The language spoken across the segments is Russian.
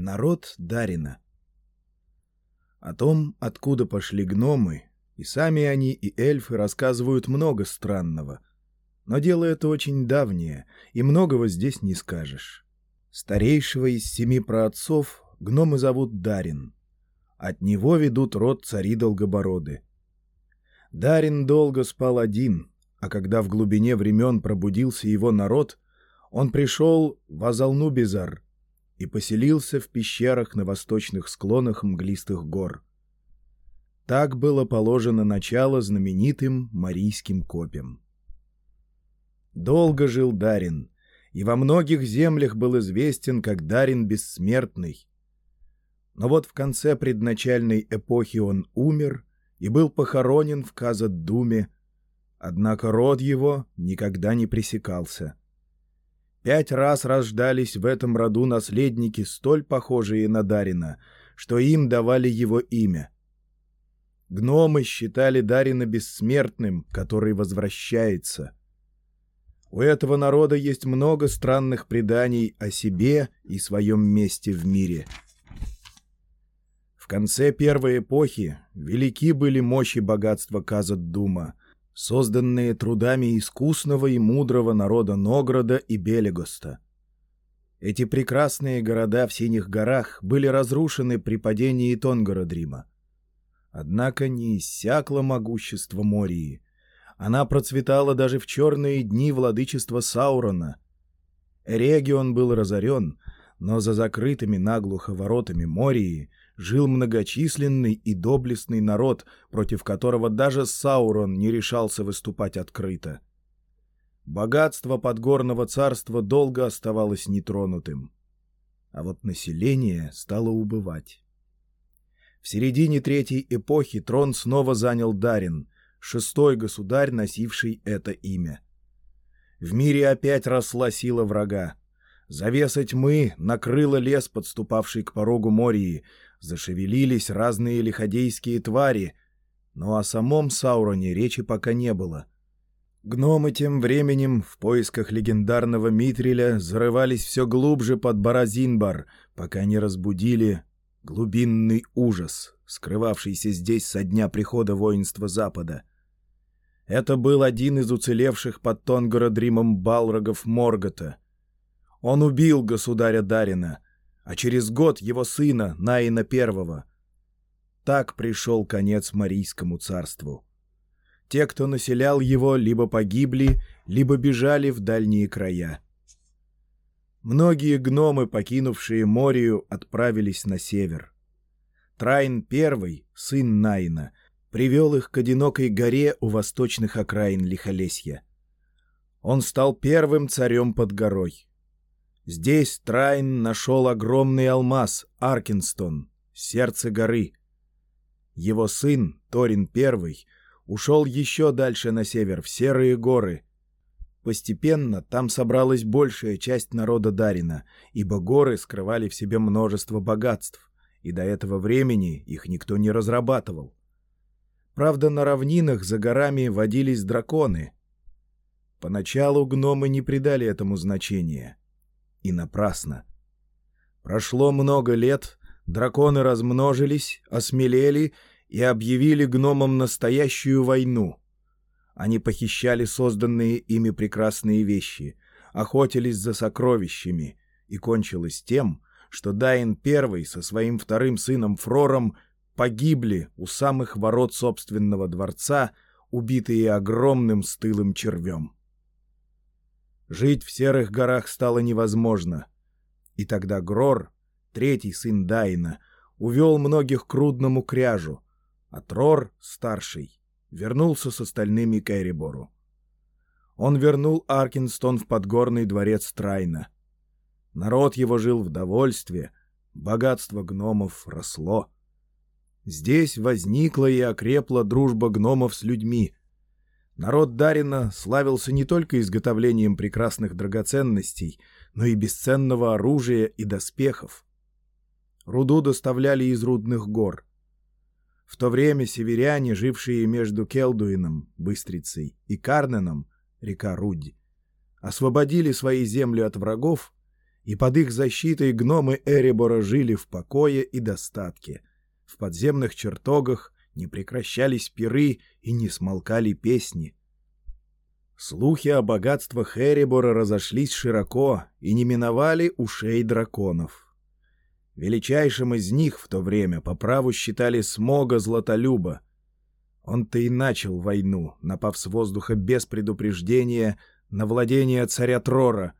Народ Дарина. О том, откуда пошли гномы, и сами они, и эльфы рассказывают много странного. Но дело это очень давнее, и многого здесь не скажешь. Старейшего из семи праотцов гномы зовут Дарин. От него ведут род цари Долгобороды. Дарин долго спал один, а когда в глубине времен пробудился его народ, он пришел в Азалнубизар — и поселился в пещерах на восточных склонах мглистых гор. Так было положено начало знаменитым Марийским копьям. Долго жил Дарин, и во многих землях был известен как Дарин Бессмертный. Но вот в конце предначальной эпохи он умер и был похоронен в Казаддуме, однако род его никогда не пресекался. Пять раз рождались в этом роду наследники, столь похожие на Дарина, что им давали его имя. Гномы считали Дарина бессмертным, который возвращается. У этого народа есть много странных преданий о себе и своем месте в мире. В конце первой эпохи велики были мощи богатства Казаддума — созданные трудами искусного и мудрого народа Нограда и Белегоста. Эти прекрасные города в Синих горах были разрушены при падении Тонгородрима. Однако не иссякло могущество Мории. Она процветала даже в черные дни владычества Саурона. Регион был разорен, но за закрытыми наглухо воротами Мории жил многочисленный и доблестный народ, против которого даже Саурон не решался выступать открыто. Богатство подгорного царства долго оставалось нетронутым. А вот население стало убывать. В середине третьей эпохи трон снова занял Дарин, шестой государь, носивший это имя. В мире опять росла сила врага. Завеса тьмы накрыла лес, подступавший к порогу Мории, зашевелились разные лиходейские твари, но о самом Сауроне речи пока не было. Гномы тем временем в поисках легендарного Митриля зарывались все глубже под Баразинбар, пока не разбудили глубинный ужас, скрывавшийся здесь со дня прихода воинства Запада. Это был один из уцелевших под Тонгородримом балрогов Моргота. Он убил государя Дарина — а через год его сына, Наина I. Так пришел конец Марийскому царству. Те, кто населял его, либо погибли, либо бежали в дальние края. Многие гномы, покинувшие Морию, отправились на север. Трайн I, сын Найна, привел их к одинокой горе у восточных окраин Лихолесья. Он стал первым царем под горой. Здесь Трайн нашел огромный алмаз, Аркинстон, сердце горы. Его сын, Торин I, ушел еще дальше на север, в Серые горы. Постепенно там собралась большая часть народа Дарина, ибо горы скрывали в себе множество богатств, и до этого времени их никто не разрабатывал. Правда, на равнинах за горами водились драконы. Поначалу гномы не придали этому значения — и напрасно. Прошло много лет, драконы размножились, осмелели и объявили гномам настоящую войну. Они похищали созданные ими прекрасные вещи, охотились за сокровищами, и кончилось тем, что Дайн I со своим вторым сыном Фрором погибли у самых ворот собственного дворца, убитые огромным стылым червем. Жить в серых горах стало невозможно. И тогда Грор, третий сын Дайна, увел многих к рудному кряжу, а Трор, старший, вернулся с остальными к Эребору. Он вернул Аркинстон в подгорный дворец Трайна. Народ его жил в довольстве, богатство гномов росло. Здесь возникла и окрепла дружба гномов с людьми, Народ Дарина славился не только изготовлением прекрасных драгоценностей, но и бесценного оружия и доспехов. Руду доставляли из рудных гор. В то время северяне, жившие между Келдуином, Быстрицей, и Карненом, река Рудь, освободили свои земли от врагов и под их защитой гномы Эребора жили в покое и достатке. В подземных чертогах не прекращались пиры и не смолкали песни. Слухи о богатствах Эребора разошлись широко и не миновали ушей драконов. Величайшим из них в то время по праву считали Смога Златолюба. Он-то и начал войну, напав с воздуха без предупреждения на владение царя Трора.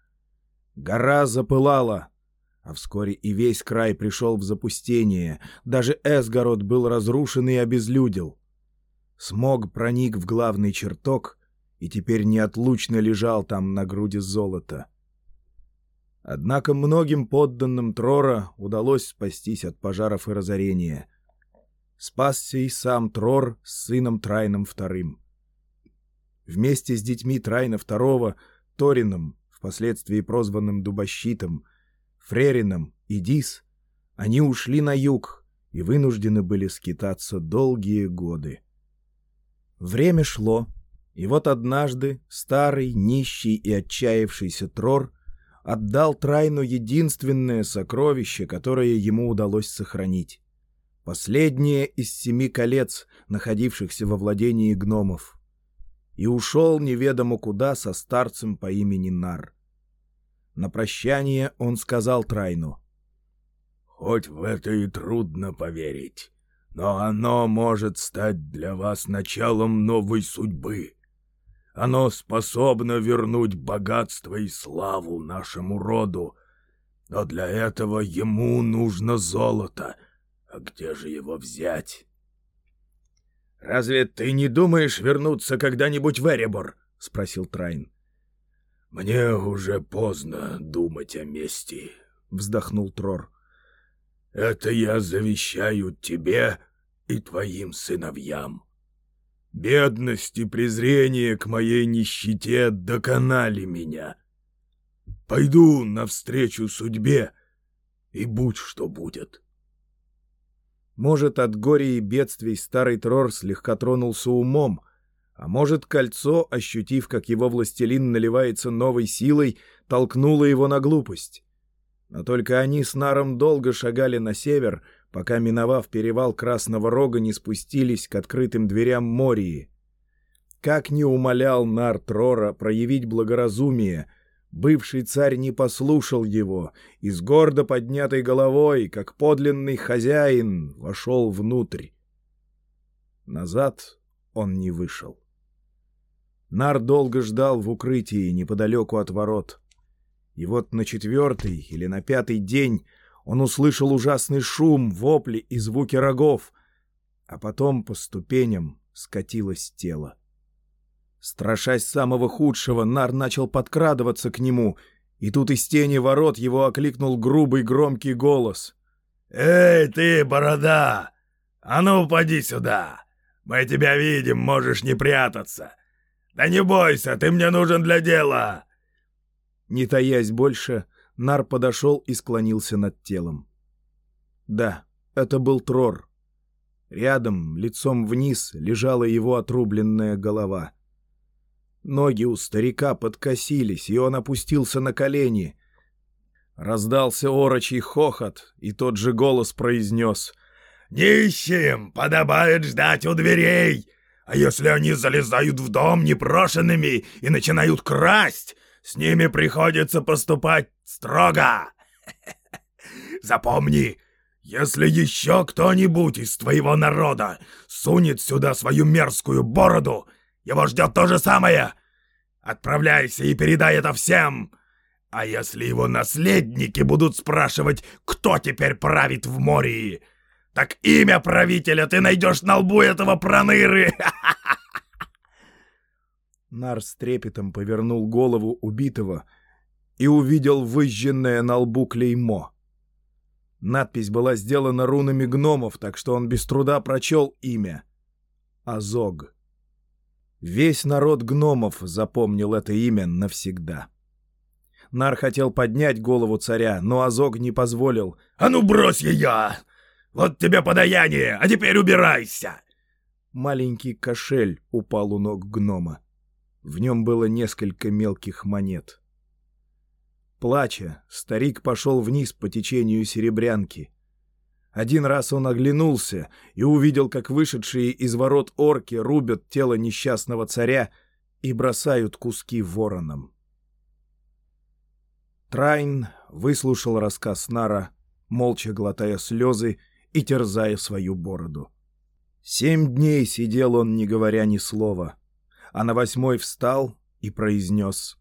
Гора запылала, а вскоре и весь край пришел в запустение, даже Эсгород был разрушен и обезлюдил. Смог проник в главный чертог и теперь неотлучно лежал там на груди золота. Однако многим подданным Трора удалось спастись от пожаров и разорения. Спасся и сам Трор с сыном Трайном вторым. Вместе с детьми Трайна второго, Торином, впоследствии прозванным Дубощитом, Фрерином и Дис, они ушли на юг и вынуждены были скитаться долгие годы. Время шло, и вот однажды старый, нищий и отчаявшийся Трор отдал Трайну единственное сокровище, которое ему удалось сохранить. Последнее из семи колец, находившихся во владении гномов. И ушел неведомо куда со старцем по имени Нар. На прощание он сказал Трайну. «Хоть в это и трудно поверить, но оно может стать для вас началом новой судьбы». Оно способно вернуть богатство и славу нашему роду. Но для этого ему нужно золото. А где же его взять? — Разве ты не думаешь вернуться когда-нибудь в Эребор? — спросил Трайн. — Мне уже поздно думать о мести, — вздохнул Трор. — Это я завещаю тебе и твоим сыновьям. Бедность и презрение к моей нищете доконали меня. Пойду навстречу судьбе, и будь что будет. Может, от горя и бедствий старый Трор слегка тронулся умом, а может, кольцо, ощутив, как его властелин наливается новой силой, толкнуло его на глупость. Но только они с Наром долго шагали на север — пока, миновав перевал Красного Рога, не спустились к открытым дверям Мории. Как не умолял Нар Трора проявить благоразумие, бывший царь не послушал его и с гордо поднятой головой, как подлинный хозяин, вошел внутрь. Назад он не вышел. Нар долго ждал в укрытии неподалеку от ворот. И вот на четвертый или на пятый день он услышал ужасный шум, вопли и звуки рогов, а потом по ступеням скатилось тело. Страшась самого худшего, Нар начал подкрадываться к нему, и тут из тени ворот его окликнул грубый громкий голос. «Эй, ты, борода! А ну, поди сюда! Мы тебя видим, можешь не прятаться! Да не бойся, ты мне нужен для дела!» Не таясь больше, — Нар подошел и склонился над телом. Да, это был Трор. Рядом, лицом вниз, лежала его отрубленная голова. Ноги у старика подкосились, и он опустился на колени. Раздался орочий хохот, и тот же голос произнес «Нищим подобает ждать у дверей, а если они залезают в дом непрошенными и начинают красть, с ними приходится поступать строго. Запомни, если еще кто-нибудь из твоего народа сунет сюда свою мерзкую бороду, его ждет то же самое. Отправляйся и передай это всем. А если его наследники будут спрашивать, кто теперь правит в море, так имя правителя ты найдешь на лбу этого проныры. Нар с трепетом повернул голову убитого и увидел выжженное на лбу клеймо. Надпись была сделана рунами гномов, так что он без труда прочел имя. Азог. Весь народ гномов запомнил это имя навсегда. Нар хотел поднять голову царя, но Азог не позволил. «А ну брось ее! Вот тебе подаяние, а теперь убирайся!» Маленький кошель упал у ног гнома. В нем было несколько мелких монет. Плача, старик пошел вниз по течению серебрянки. Один раз он оглянулся и увидел, как вышедшие из ворот орки рубят тело несчастного царя и бросают куски воронам. Трайн выслушал рассказ Нара, молча глотая слезы и терзая свою бороду. Семь дней сидел он, не говоря ни слова, а на восьмой встал и произнес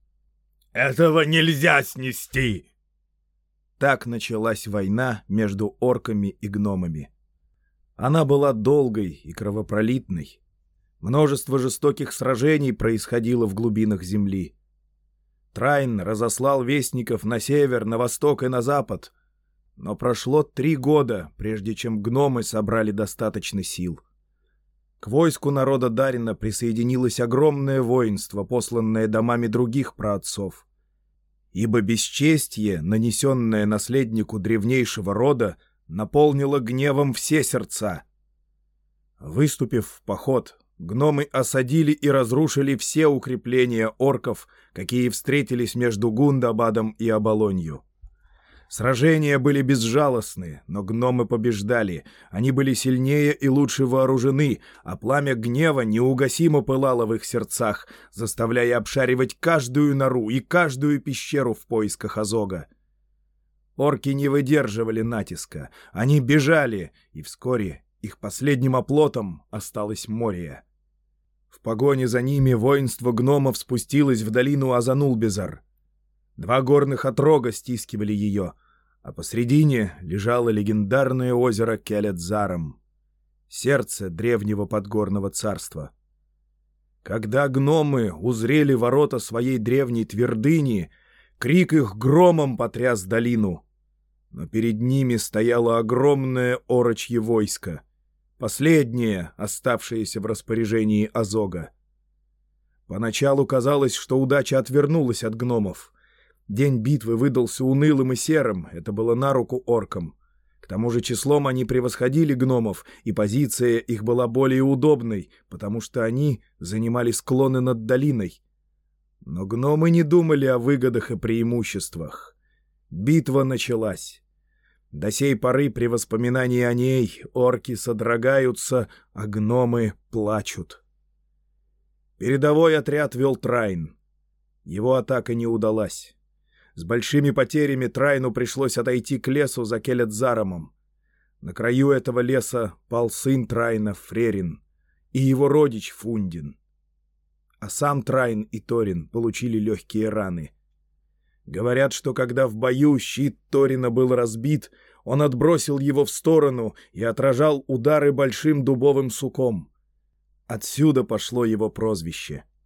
«Этого нельзя снести!» Так началась война между орками и гномами. Она была долгой и кровопролитной. Множество жестоких сражений происходило в глубинах земли. Трайн разослал вестников на север, на восток и на запад, но прошло три года, прежде чем гномы собрали достаточно сил. К войску народа Дарина присоединилось огромное воинство, посланное домами других праотцов. Ибо бесчестье, нанесенное наследнику древнейшего рода, наполнило гневом все сердца. Выступив в поход, гномы осадили и разрушили все укрепления орков, какие встретились между Гундабадом и Оболонью. Сражения были безжалостны, но гномы побеждали. Они были сильнее и лучше вооружены, а пламя гнева неугасимо пылало в их сердцах, заставляя обшаривать каждую нору и каждую пещеру в поисках Азога. Орки не выдерживали натиска. Они бежали, и вскоре их последним оплотом осталось море. В погоне за ними воинство гномов спустилось в долину Азанулбезар — Два горных отрога стискивали ее, а посредине лежало легендарное озеро Келетзаром, сердце древнего подгорного царства. Когда гномы узрели ворота своей древней твердыни, крик их громом потряс долину. Но перед ними стояло огромное орочье войско, последнее, оставшееся в распоряжении Азога. Поначалу казалось, что удача отвернулась от гномов — День битвы выдался унылым и серым, это было на руку оркам. К тому же числом они превосходили гномов, и позиция их была более удобной, потому что они занимали склоны над долиной. Но гномы не думали о выгодах и преимуществах. Битва началась. До сей поры при воспоминании о ней орки содрогаются, а гномы плачут. Передовой отряд вел Трайн. Его атака не удалась. С большими потерями Трайну пришлось отойти к лесу за Келетзаромом. На краю этого леса пал сын Трайна Фрерин и его родич Фундин. А сам Трайн и Торин получили легкие раны. Говорят, что когда в бою щит Торина был разбит, он отбросил его в сторону и отражал удары большим дубовым суком. Отсюда пошло его прозвище —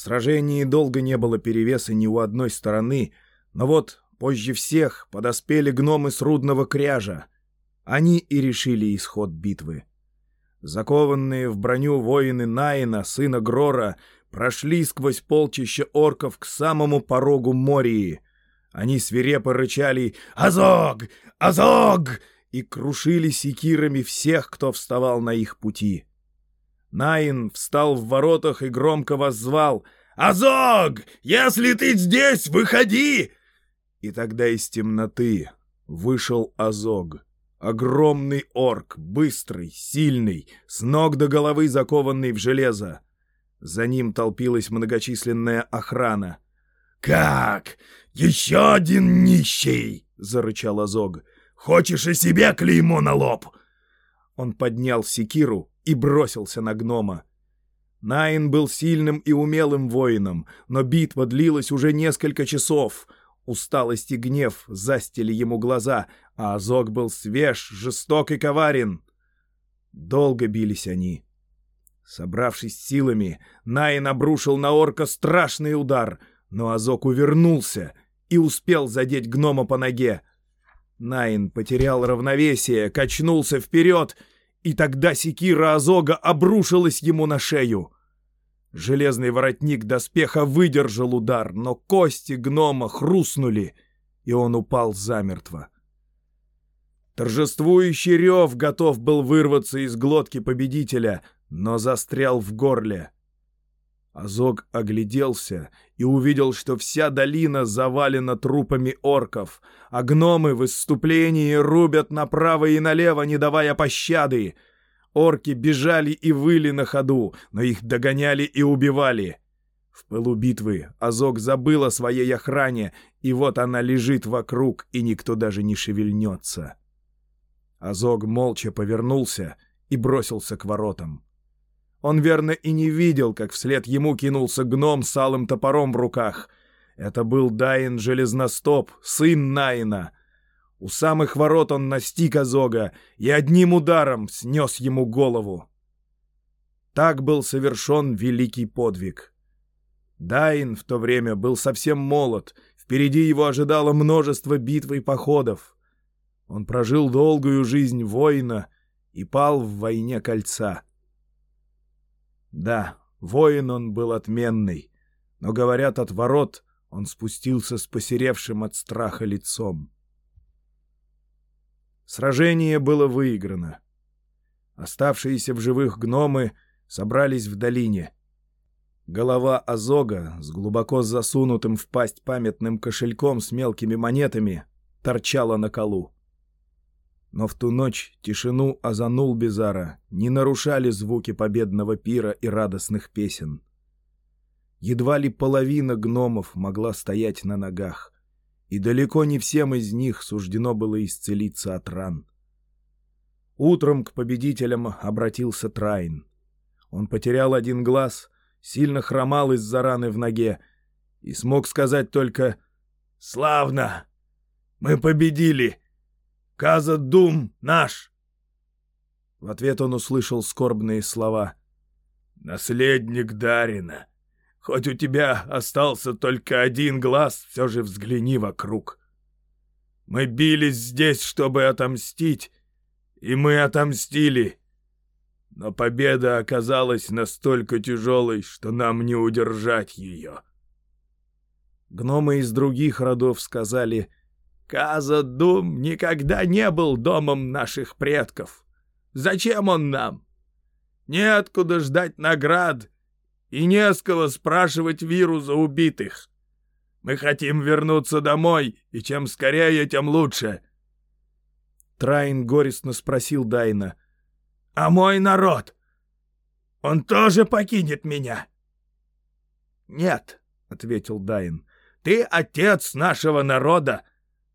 в сражении долго не было перевеса ни у одной стороны, но вот позже всех подоспели гномы с рудного кряжа. Они и решили исход битвы. Закованные в броню воины Наина, сына Грора, прошли сквозь полчища орков к самому порогу Мории. Они свирепо рычали «Азог! Азог!» и крушили секирами всех, кто вставал на их пути. Наин встал в воротах и громко воззвал «Азог! Если ты здесь, выходи!» И тогда из темноты вышел Азог. Огромный орк, быстрый, сильный, с ног до головы закованный в железо. За ним толпилась многочисленная охрана. «Как? Еще один нищий!» — зарычал Азог. «Хочешь и себе клеймо на лоб?» Он поднял секиру и бросился на гнома. Найн был сильным и умелым воином, но битва длилась уже несколько часов. Усталость и гнев застили ему глаза, а Азог был свеж, жесток и коварен. Долго бились они. Собравшись силами, Найн обрушил на орка страшный удар, но Азог увернулся и успел задеть гнома по ноге. Найн потерял равновесие, качнулся вперед — и тогда секира Азога обрушилась ему на шею. Железный воротник доспеха выдержал удар, но кости гнома хрустнули, и он упал замертво. Торжествующий рев готов был вырваться из глотки победителя, но застрял в горле. Азог огляделся и увидел, что вся долина завалена трупами орков, а гномы в выступлении рубят направо и налево, не давая пощады. Орки бежали и выли на ходу, но их догоняли и убивали. В пылу битвы Азог забыл о своей охране, и вот она лежит вокруг, и никто даже не шевельнется. Азог молча повернулся и бросился к воротам. Он верно и не видел, как вслед ему кинулся гном с алым топором в руках. Это был Дайн Железностоп, сын Наина. У самых ворот он настиг Азога и одним ударом снес ему голову. Так был совершен великий подвиг. Дайн в то время был совсем молод, впереди его ожидало множество битв и походов. Он прожил долгую жизнь воина и пал в войне кольца. Да, воин он был отменный, но, говорят, от ворот он спустился с посеревшим от страха лицом. Сражение было выиграно. Оставшиеся в живых гномы собрались в долине. Голова Азога с глубоко засунутым в пасть памятным кошельком с мелкими монетами торчала на колу. Но в ту ночь тишину Азанул Безара не нарушали звуки победного пира и радостных песен. Едва ли половина гномов могла стоять на ногах, и далеко не всем из них суждено было исцелиться от ран. Утром к победителям обратился Трайн. Он потерял один глаз, сильно хромал из-за раны в ноге и смог сказать только «Славно! Мы победили!» Каза-Дум наш!» В ответ он услышал скорбные слова. «Наследник Дарина, хоть у тебя остался только один глаз, все же взгляни вокруг. Мы бились здесь, чтобы отомстить, и мы отомстили. Но победа оказалась настолько тяжелой, что нам не удержать ее». Гномы из других родов сказали — Каза-Дум никогда не был домом наших предков. Зачем он нам? Неоткуда ждать наград и не с кого спрашивать виру за убитых. Мы хотим вернуться домой, и чем скорее, тем лучше. Трайн горестно спросил Дайна. — А мой народ? Он тоже покинет меня? — Нет, — ответил Дайн. — Ты отец нашего народа,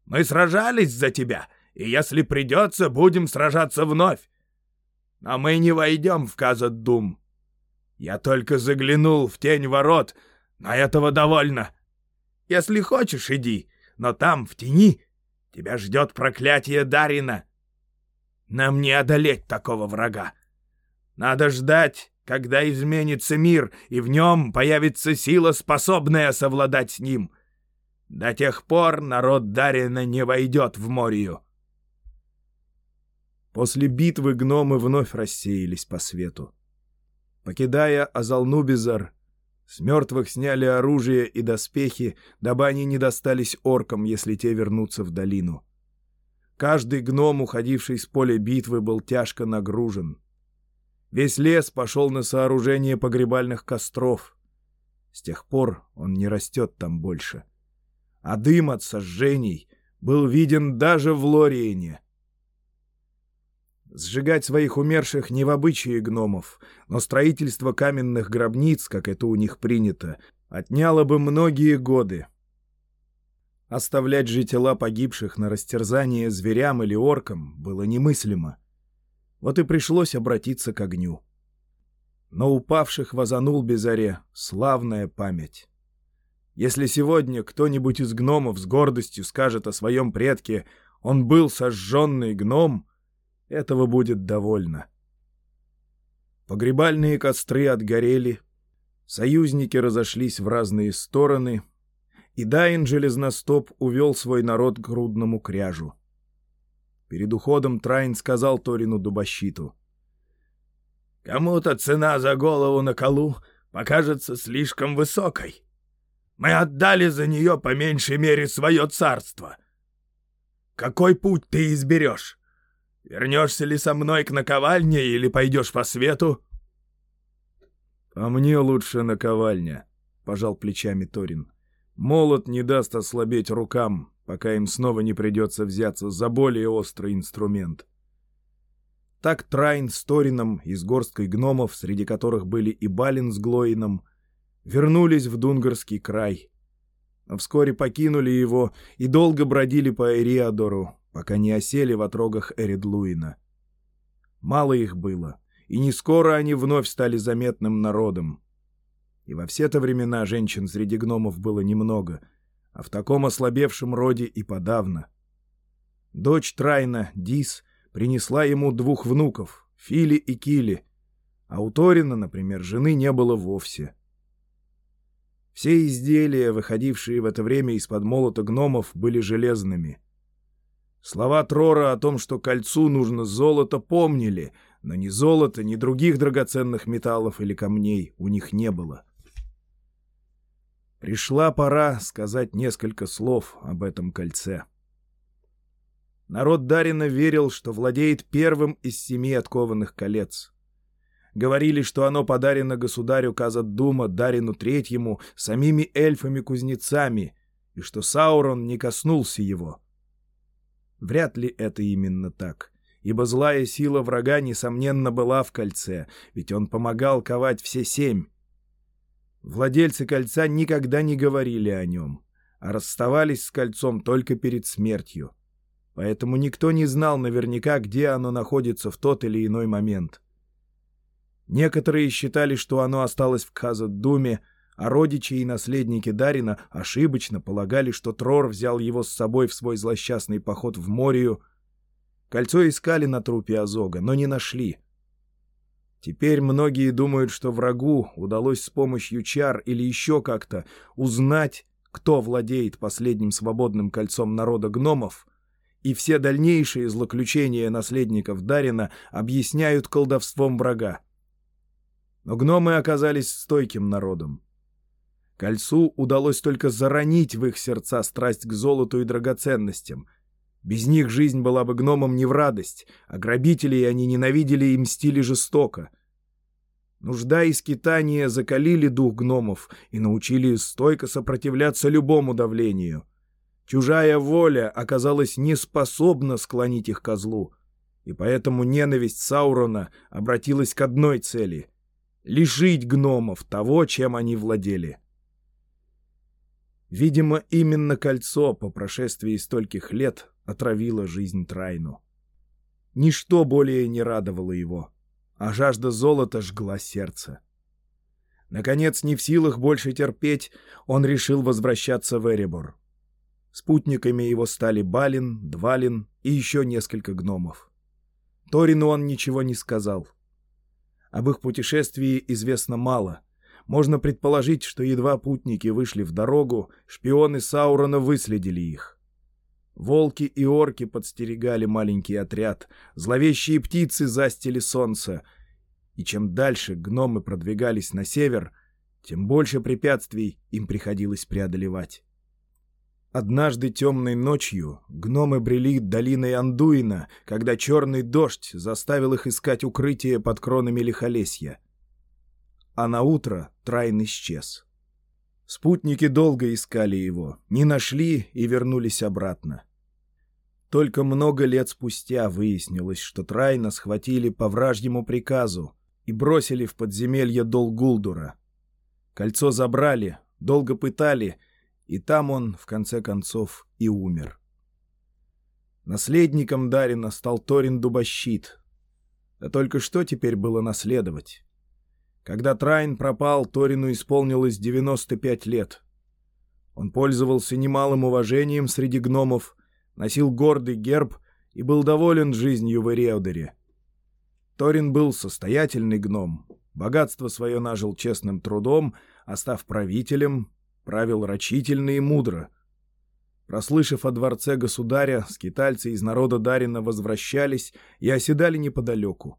мы сражались за тебя, и если придется, будем сражаться вновь. Но мы не войдем в Казаддум. Я только заглянул в тень ворот, но этого довольно. Если хочешь, иди, но там, в тени, тебя ждет проклятие Дарина. Нам не одолеть такого врага. Надо ждать, когда изменится мир, и в нем появится сила, способная совладать с ним — до тех пор народ Дарина не войдет в Морию. После битвы гномы вновь рассеялись по свету. Покидая Азалнубизар, с мертвых сняли оружие и доспехи, дабы они не достались оркам, если те вернутся в долину. Каждый гном, уходивший с поля битвы, был тяжко нагружен. Весь лес пошел на сооружение погребальных костров. С тех пор он не растет там больше. — а дым от сожжений был виден даже в Лориене. Сжигать своих умерших не в обычае гномов, но строительство каменных гробниц, как это у них принято, отняло бы многие годы. Оставлять же тела погибших на растерзание зверям или оркам было немыслимо. Вот и пришлось обратиться к огню. Но упавших возанул Безаре славная память. Если сегодня кто-нибудь из гномов с гордостью скажет о своем предке «он был сожженный гном», этого будет довольно. Погребальные костры отгорели, союзники разошлись в разные стороны, и Дайн Железностоп увел свой народ к грудному кряжу. Перед уходом Трайн сказал Торину Дубощиту. «Кому-то цена за голову на колу покажется слишком высокой. Мы отдали за нее по меньшей мере свое царство. Какой путь ты изберешь? Вернешься ли со мной к наковальне или пойдешь по свету? «А мне лучше наковальня», — пожал плечами Торин. «Молот не даст ослабеть рукам, пока им снова не придется взяться за более острый инструмент». Так Трайн с Торином и с горсткой гномов, среди которых были и Балин с Глоином, вернулись в Дунгарский край. Но вскоре покинули его и долго бродили по Эриадору, пока не осели в отрогах Эридлуина. Мало их было, и не скоро они вновь стали заметным народом. И во все-то времена женщин среди гномов было немного, а в таком ослабевшем роде и подавно. Дочь Трайна, Дис, принесла ему двух внуков, Фили и Кили, а у Торина, например, жены не было вовсе. Все изделия, выходившие в это время из-под молота гномов, были железными. Слова Трора о том, что кольцу нужно золото, помнили, но ни золота, ни других драгоценных металлов или камней у них не было. Пришла пора сказать несколько слов об этом кольце. Народ Дарина верил, что владеет первым из семи откованных колец. Говорили, что оно подарено государю Казадума Дарину Третьему самими эльфами-кузнецами, и что Саурон не коснулся его. Вряд ли это именно так, ибо злая сила врага, несомненно, была в кольце, ведь он помогал ковать все семь. Владельцы кольца никогда не говорили о нем, а расставались с кольцом только перед смертью. Поэтому никто не знал наверняка, где оно находится в тот или иной момент. Некоторые считали, что оно осталось в Казадуме, а родичи и наследники Дарина ошибочно полагали, что Трор взял его с собой в свой злосчастный поход в Морию. Кольцо искали на трупе Азога, но не нашли. Теперь многие думают, что врагу удалось с помощью чар или еще как-то узнать, кто владеет последним свободным кольцом народа гномов, и все дальнейшие злоключения наследников Дарина объясняют колдовством врага. Но гномы оказались стойким народом. Кольцу удалось только заронить в их сердца страсть к золоту и драгоценностям. Без них жизнь была бы гномам не в радость, а грабителей они ненавидели и мстили жестоко. Нужда и скитания закалили дух гномов и научили стойко сопротивляться любому давлению. Чужая воля оказалась неспособна склонить их козлу, и поэтому ненависть Саурона обратилась к одной цели — лишить гномов того, чем они владели. Видимо, именно кольцо по прошествии стольких лет отравило жизнь Трайну. Ничто более не радовало его, а жажда золота жгла сердце. Наконец, не в силах больше терпеть, он решил возвращаться в Эребор. Спутниками его стали Балин, Двалин и еще несколько гномов. Торину он ничего не сказал. Об их путешествии известно мало. Можно предположить, что едва путники вышли в дорогу, шпионы Саурона выследили их. Волки и орки подстерегали маленький отряд, зловещие птицы застили солнце. И чем дальше гномы продвигались на север, тем больше препятствий им приходилось преодолевать. Однажды темной ночью гномы брели долиной Андуина, когда черный дождь заставил их искать укрытие под кронами лихолесья. А на утро Трайн исчез. Спутники долго искали его, не нашли и вернулись обратно. Только много лет спустя выяснилось, что Трайна схватили по вражьему приказу и бросили в подземелье Долгулдура. Кольцо забрали, долго пытали — и там он, в конце концов, и умер. Наследником Дарина стал Торин Дубощит. Да только что теперь было наследовать? Когда Трайн пропал, Торину исполнилось 95 лет. Он пользовался немалым уважением среди гномов, носил гордый герб и был доволен жизнью в Эреодере. Торин был состоятельный гном, богатство свое нажил честным трудом, а став правителем, правил рачительно и мудро. Прослышав о дворце государя, скитальцы из народа Дарина возвращались и оседали неподалеку.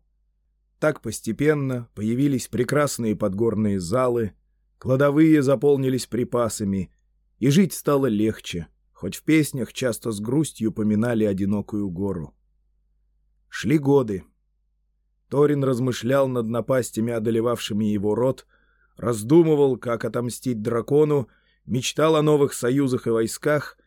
Так постепенно появились прекрасные подгорные залы, кладовые заполнились припасами, и жить стало легче, хоть в песнях часто с грустью поминали одинокую гору. Шли годы. Торин размышлял над напастями, одолевавшими его род, раздумывал, как отомстить дракону, мечтал о новых союзах и войсках,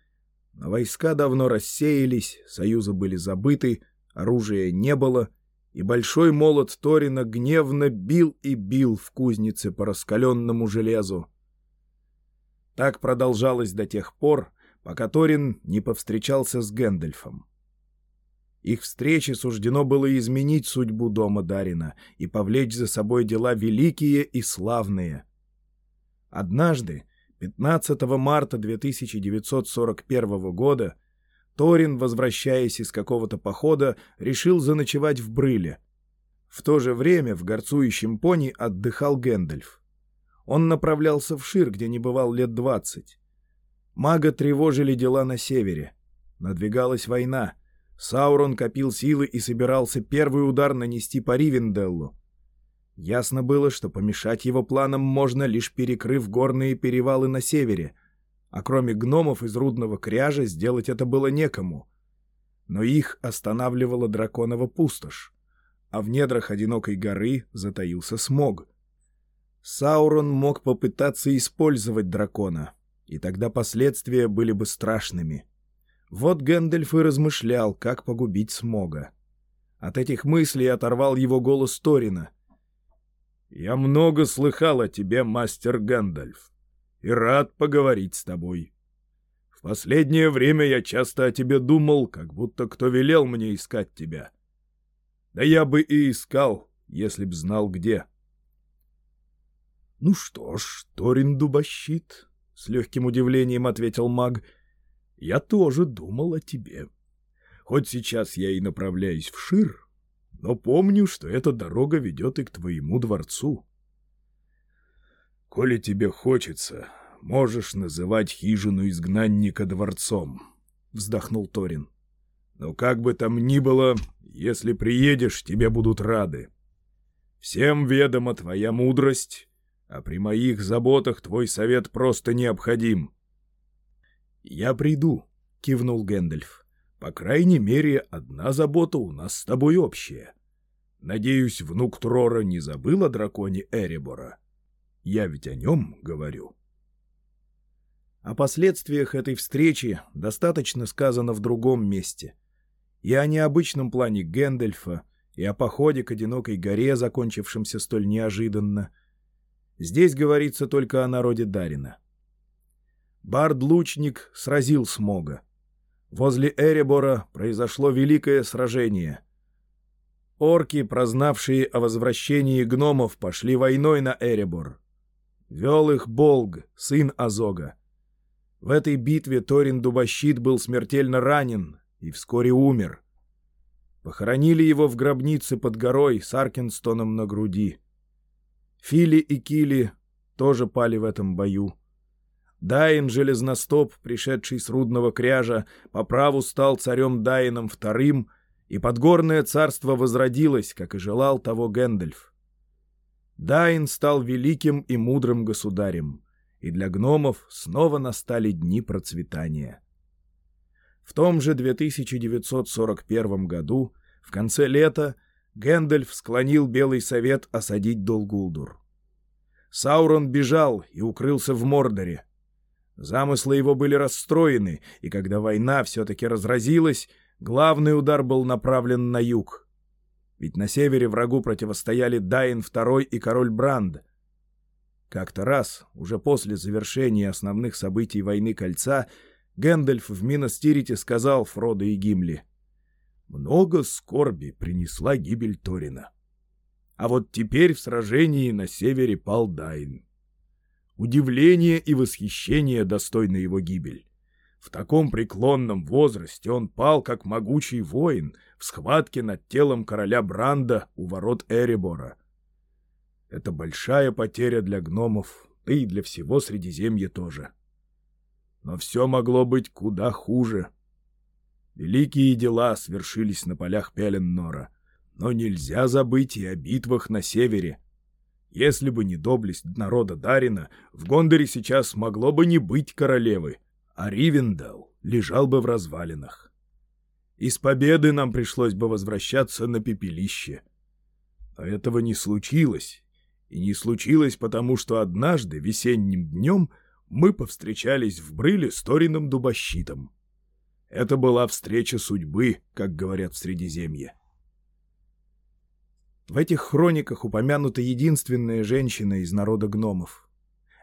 но войска давно рассеялись, союзы были забыты, оружия не было, и большой молот Торина гневно бил и бил в кузнице по раскаленному железу. Так продолжалось до тех пор, пока Торин не повстречался с Гэндальфом. Их встрече суждено было изменить судьбу дома Дарина и повлечь за собой дела великие и славные. Однажды, 15 марта 2941 года, Торин, возвращаясь из какого-то похода, решил заночевать в Брыле. В то же время в горцующем пони отдыхал Гэндальф. Он направлялся в Шир, где не бывал лет двадцать. Мага тревожили дела на севере. Надвигалась война — Саурон копил силы и собирался первый удар нанести по Ривенделлу. Ясно было, что помешать его планам можно, лишь перекрыв горные перевалы на севере, а кроме гномов из рудного кряжа сделать это было некому. Но их останавливала драконова пустошь, а в недрах одинокой горы затаился смог. Саурон мог попытаться использовать дракона, и тогда последствия были бы страшными — вот Гэндальф и размышлял, как погубить Смога. От этих мыслей оторвал его голос Торина. «Я много слыхал о тебе, мастер Гэндальф, и рад поговорить с тобой. В последнее время я часто о тебе думал, как будто кто велел мне искать тебя. Да я бы и искал, если б знал где». «Ну что ж, Торин Дубощит», — с легким удивлением ответил маг, — я тоже думал о тебе. Хоть сейчас я и направляюсь в Шир, но помню, что эта дорога ведет и к твоему дворцу. Коли тебе хочется, можешь называть хижину изгнанника дворцом, — вздохнул Торин. Но как бы там ни было, если приедешь, тебе будут рады. Всем ведома твоя мудрость, а при моих заботах твой совет просто необходим. «Я приду», — кивнул Гэндальф. «По крайней мере, одна забота у нас с тобой общая. Надеюсь, внук Трора не забыл о драконе Эребора. Я ведь о нем говорю». О последствиях этой встречи достаточно сказано в другом месте. И о необычном плане Гэндальфа, и о походе к одинокой горе, закончившемся столь неожиданно. Здесь говорится только о народе Дарина. Бард-лучник сразил Смога. Возле Эребора произошло великое сражение. Орки, прознавшие о возвращении гномов, пошли войной на Эребор. Вел их Болг, сын Азога. В этой битве Торин Дубощит был смертельно ранен и вскоре умер. Похоронили его в гробнице под горой с Аркенстоном на груди. Фили и Кили тоже пали в этом бою. Дайн Железностоп, пришедший с Рудного Кряжа, по праву стал царем Дайном вторым, и подгорное царство возродилось, как и желал того Гэндальф. Дайн стал великим и мудрым государем, и для гномов снова настали дни процветания. В том же 2941 году, в конце лета, Гэндальф склонил Белый Совет осадить Долгулдур. Саурон бежал и укрылся в Мордоре, Замыслы его были расстроены, и когда война все-таки разразилась, главный удар был направлен на юг. Ведь на севере врагу противостояли Дайн II и король Бранд. Как-то раз, уже после завершения основных событий войны Кольца, Гэндальф в Миностирите сказал Фродо и Гимли. «Много скорби принесла гибель Торина. А вот теперь в сражении на севере пал Дайн. Удивление и восхищение достойны его гибель. В таком преклонном возрасте он пал, как могучий воин, в схватке над телом короля Бранда у ворот Эребора. Это большая потеря для гномов, да и для всего Средиземья тоже. Но все могло быть куда хуже. Великие дела свершились на полях Пеленнора, но нельзя забыть и о битвах на севере — если бы не доблесть народа Дарина, в Гондоре сейчас могло бы не быть королевы, а Ривендал лежал бы в развалинах. Из победы нам пришлось бы возвращаться на пепелище. Но этого не случилось, И не случилось потому, что однажды весенним днем мы повстречались в Брыле с Торином Дубощитом. Это была встреча судьбы, как говорят в Средиземье. В этих хрониках упомянута единственная женщина из народа гномов.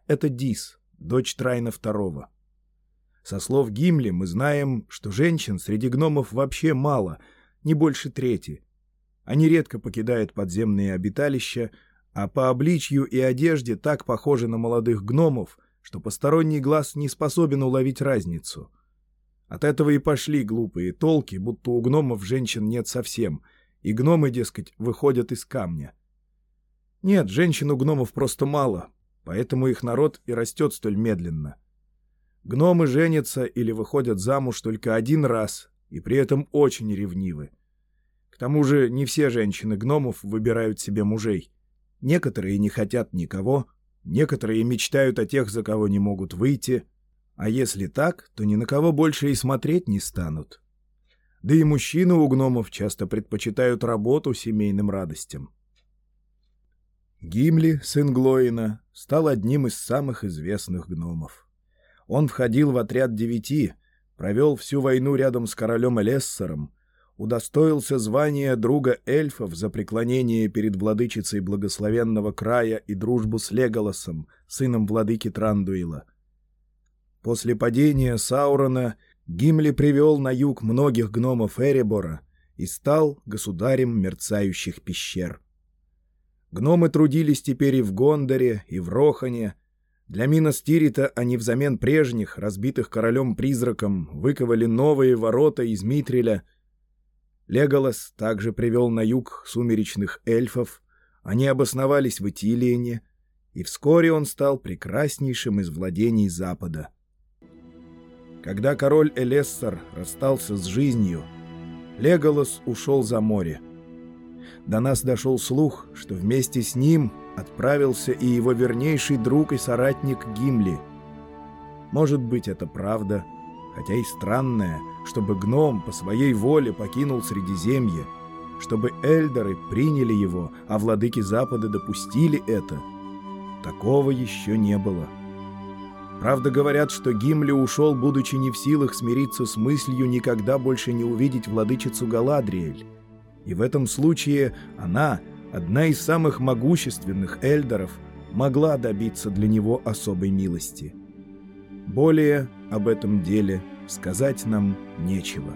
Это Дис, дочь Трайна II. Со слов Гимли мы знаем, что женщин среди гномов вообще мало, не больше трети. Они редко покидают подземные обиталища, а по обличью и одежде так похожи на молодых гномов, что посторонний глаз не способен уловить разницу. От этого и пошли глупые толки, будто у гномов женщин нет совсем — и гномы, дескать, выходят из камня. Нет, женщин у гномов просто мало, поэтому их народ и растет столь медленно. Гномы женятся или выходят замуж только один раз, и при этом очень ревнивы. К тому же не все женщины гномов выбирают себе мужей. Некоторые не хотят никого, некоторые мечтают о тех, за кого не могут выйти, а если так, то ни на кого больше и смотреть не станут. Да и мужчины у гномов часто предпочитают работу семейным радостям. Гимли, сын Глоина, стал одним из самых известных гномов. Он входил в отряд девяти, провел всю войну рядом с королем Элессором, удостоился звания друга эльфов за преклонение перед владычицей благословенного края и дружбу с Леголосом, сыном владыки Трандуила. После падения Саурона Гимли привел на юг многих гномов Эребора и стал государем мерцающих пещер. Гномы трудились теперь и в Гондоре, и в Рохане. Для Тирита они взамен прежних, разбитых королем-призраком, выковали новые ворота из Митриля. Леголас также привел на юг сумеречных эльфов. Они обосновались в Итилиене, и вскоре он стал прекраснейшим из владений Запада — когда король Элессар расстался с жизнью, Леголос ушел за море. До нас дошел слух, что вместе с ним отправился и его вернейший друг и соратник Гимли. Может быть, это правда, хотя и странное, чтобы гном по своей воле покинул Средиземье, чтобы эльдеры приняли его, а владыки Запада допустили это. Такого еще не было. Правда, говорят, что Гимли ушел, будучи не в силах смириться с мыслью никогда больше не увидеть владычицу Галадриэль. И в этом случае она, одна из самых могущественных эльдеров, могла добиться для него особой милости. Более об этом деле сказать нам нечего.